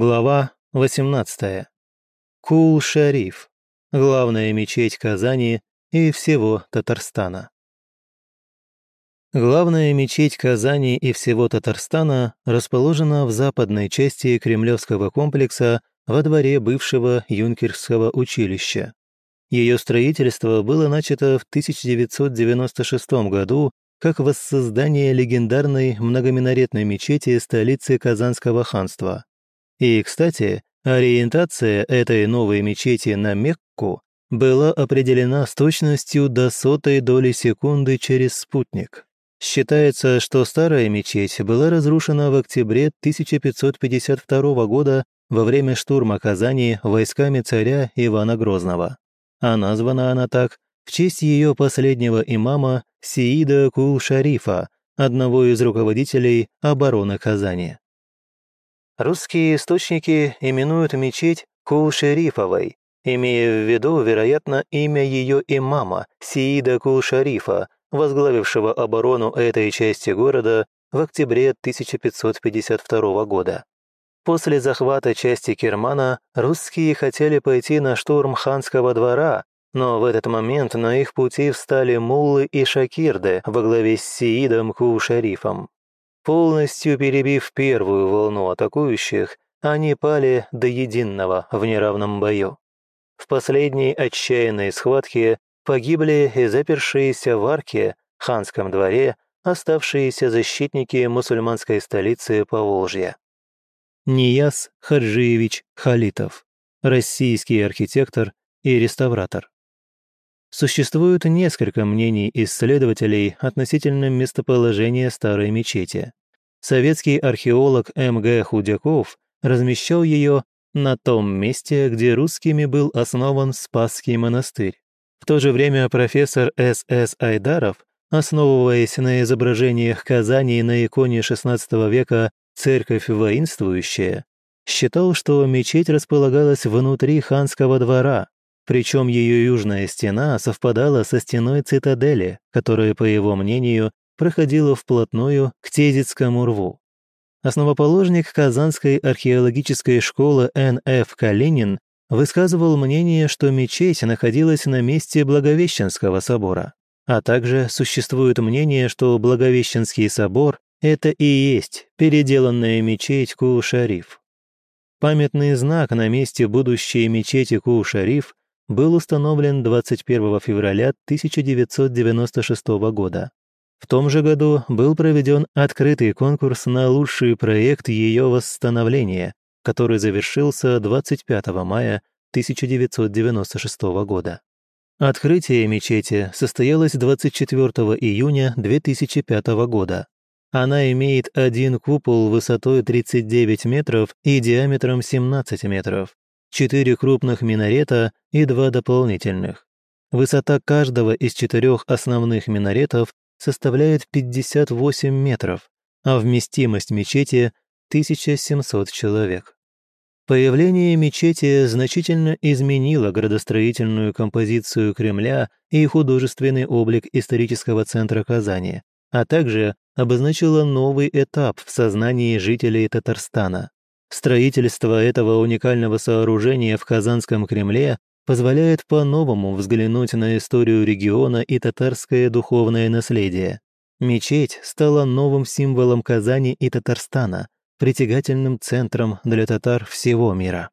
Глава 18. Кул-Шариф. Главная мечеть Казани и всего Татарстана. Главная мечеть Казани и всего Татарстана расположена в западной части Кремлевского комплекса во дворе бывшего юнкерского училища. Ее строительство было начато в 1996 году как воссоздание легендарной многоминаретной мечети столицы Казанского ханства – и, кстати, ориентация этой новой мечети на Мекку была определена с точностью до сотой доли секунды через спутник. Считается, что старая мечеть была разрушена в октябре 1552 года во время штурма Казани войсками царя Ивана Грозного. А названа она так в честь ее последнего имама Сиида Кул-Шарифа, одного из руководителей обороны Казани. Русские источники именуют мечеть Кул-Шерифовой, имея в виду, вероятно, имя ее имама Сиида Кул-Шарифа, возглавившего оборону этой части города в октябре 1552 года. После захвата части Кермана русские хотели пойти на штурм ханского двора, но в этот момент на их пути встали муллы и шакирды во главе с Сиидом Кул-Шарифом. Полностью перебив первую волну атакующих, они пали до единого в неравном бою. В последней отчаянной схватке погибли и запершиеся в арке, ханском дворе, оставшиеся защитники мусульманской столицы Поволжья. Нияз Хаджиевич Халитов, российский архитектор и реставратор. Существует несколько мнений исследователей относительно местоположения старой мечети. Советский археолог М.Г. Худяков размещал ее на том месте, где русскими был основан Спасский монастырь. В то же время профессор С.С. Айдаров, основываясь на изображениях Казани на иконе XVI века «Церковь воинствующая», считал, что мечеть располагалась внутри ханского двора, причем ее южная стена совпадала со стеной цитадели, которая, по его мнению, проходила вплотную к Тезицкому рву. Основоположник Казанской археологической школы Н.Ф. Калинин высказывал мнение, что мечеть находилась на месте Благовещенского собора, а также существует мнение, что Благовещенский собор – это и есть переделанная мечеть Ку-Шариф. Памятный знак на месте будущей мечети Ку-Шариф был установлен 21 февраля 1996 года. В том же году был проведен открытый конкурс на лучший проект ее восстановления, который завершился 25 мая 1996 года. Открытие мечети состоялось 24 июня 2005 года. Она имеет один купол высотой 39 метров и диаметром 17 метров, четыре крупных минарета и два дополнительных. Высота каждого из четырех основных минаретов составляет 58 метров, а вместимость мечети – 1700 человек. Появление мечети значительно изменило градостроительную композицию Кремля и художественный облик исторического центра Казани, а также обозначило новый этап в сознании жителей Татарстана. Строительство этого уникального сооружения в Казанском Кремле позволяет по-новому взглянуть на историю региона и татарское духовное наследие. Мечеть стала новым символом Казани и Татарстана, притягательным центром для татар всего мира.